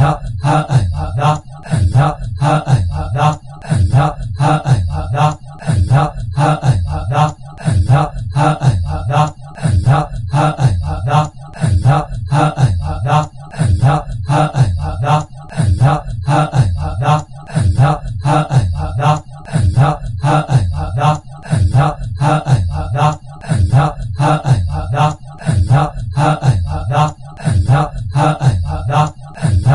ہاں